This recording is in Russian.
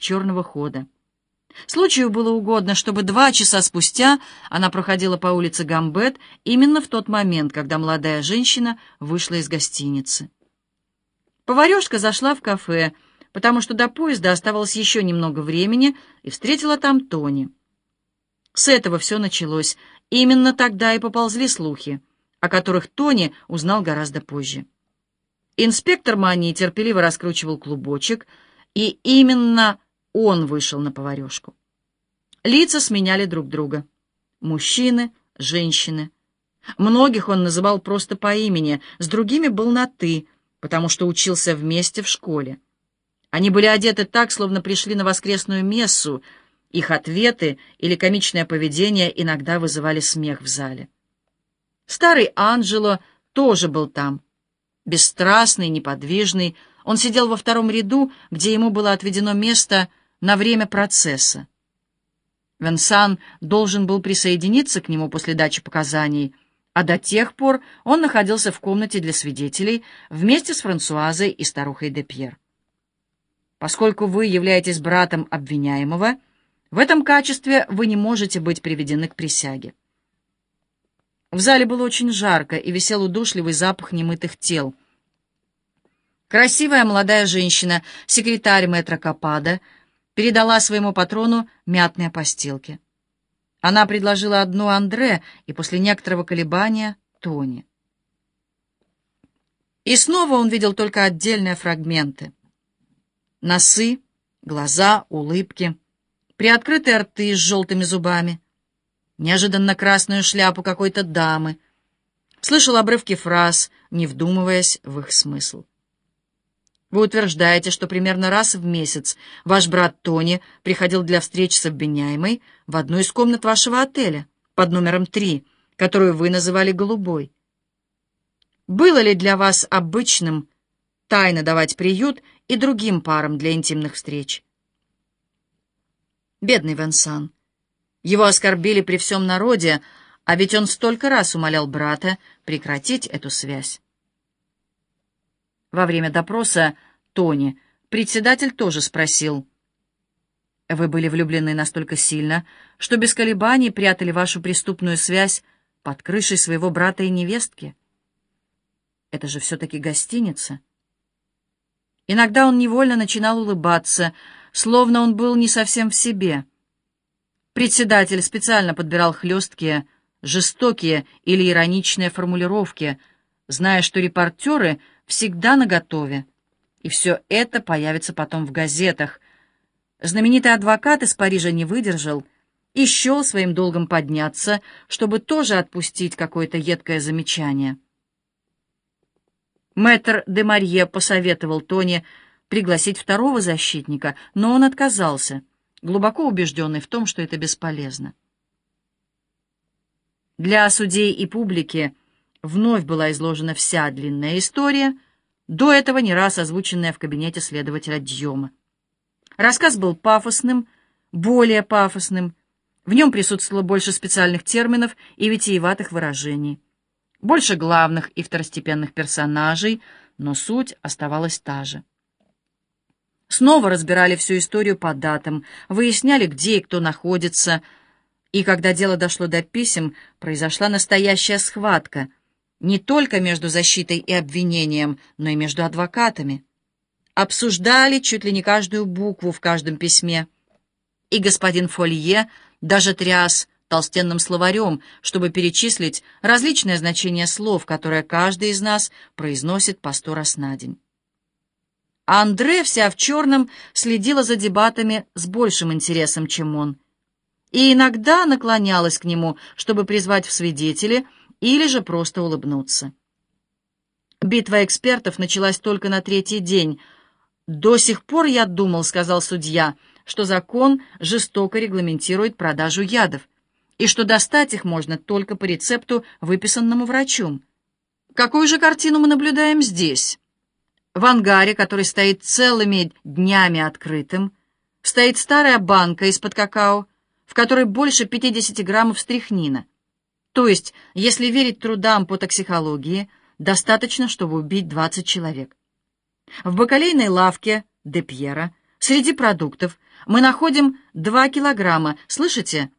черного хода. Случаю было угодно, чтобы два часа спустя она проходила по улице Гамбет именно в тот момент, когда молодая женщина вышла из гостиницы. Поварешка зашла в кафе, потому что до поезда оставалось еще немного времени, и встретила там Тони. С этого все началось. Именно тогда и поползли слухи, о которых Тони узнал гораздо позже. Инспектор Мании терпеливо раскручивал клубочек, и именно он вышел на поварешку. Лица сменяли друг друга. Мужчины, женщины. Многих он называл просто по имени, с другими был на «ты», потому что учился вместе в школе. Они были одеты так, словно пришли на воскресную мессу. Их ответы или комичное поведение иногда вызывали смех в зале. Старый Анджело тоже был там. Бесстрастный, неподвижный, он сидел во втором ряду, где ему было отведено место на время процесса. Венсан должен был присоединиться к нему после дачи показаний, а до тех пор он находился в комнате для свидетелей вместе с Франсуазой и старухой де Пьер. Поскольку вы являетесь братом обвиняемого, в этом качестве вы не можете быть приведены к присяге. В зале было очень жарко и висел удушливый запах немытых тел. Красивая молодая женщина, секретарь мэтра Капада, передала своему патрону мятные постилки. Она предложила одну Андре и после некоторого колебания — Тони. И снова он видел только отдельные фрагменты — Носы, глаза, улыбки, приоткрытые рты с желтыми зубами, неожиданно красную шляпу какой-то дамы. Слышал обрывки фраз, не вдумываясь в их смысл. Вы утверждаете, что примерно раз в месяц ваш брат Тони приходил для встреч с обвиняемой в одну из комнат вашего отеля под номером 3, которую вы называли «голубой». Было ли для вас обычным тайно давать приют и другим парам для интимных встреч. Бедный Венсан. Его оскорбили при всем народе, а ведь он столько раз умолял брата прекратить эту связь. Во время допроса Тони председатель тоже спросил, «Вы были влюблены настолько сильно, что без колебаний прятали вашу преступную связь под крышей своего брата и невестки? Это же все-таки гостиница». Иногда он невольно начинал улыбаться, словно он был не совсем в себе. Председатель специально подбирал хлесткие, жестокие или ироничные формулировки, зная, что репортеры всегда наготове, и все это появится потом в газетах. Знаменитый адвокат из Парижа не выдержал и счел своим долгом подняться, чтобы тоже отпустить какое-то едкое замечание. Мэтр де Марье посоветовал Тони пригласить второго защитника, но он отказался, глубоко убежденный в том, что это бесполезно. Для судей и публики вновь была изложена вся длинная история, до этого не раз озвученная в кабинете следователя Дьома. Рассказ был пафосным, более пафосным, в нем присутствовало больше специальных терминов и витиеватых выражений. Больше главных и второстепенных персонажей, но суть оставалась та же. Снова разбирали всю историю по датам, выясняли, где и кто находится, и когда дело дошло до писем, произошла настоящая схватка, не только между защитой и обвинением, но и между адвокатами. Обсуждали чуть ли не каждую букву в каждом письме. И господин Фолье даже тряс толстенным словарем, чтобы перечислить различные значения слов, которые каждый из нас произносит по сто раз на день. Андре, вся в черном, следила за дебатами с большим интересом, чем он, и иногда наклонялась к нему, чтобы призвать в свидетели или же просто улыбнуться. Битва экспертов началась только на третий день. «До сих пор я думал, — сказал судья, — что закон жестоко регламентирует продажу ядов и что достать их можно только по рецепту, выписанному врачом. Какую же картину мы наблюдаем здесь? В ангаре, который стоит целыми днями открытым, стоит старая банка из-под какао, в которой больше 50 граммов стрихнина. То есть, если верить трудам по токсикологии, достаточно, чтобы убить 20 человек. В бакалейной лавке де Пьера Среди продуктов мы находим 2 килограмма, слышите,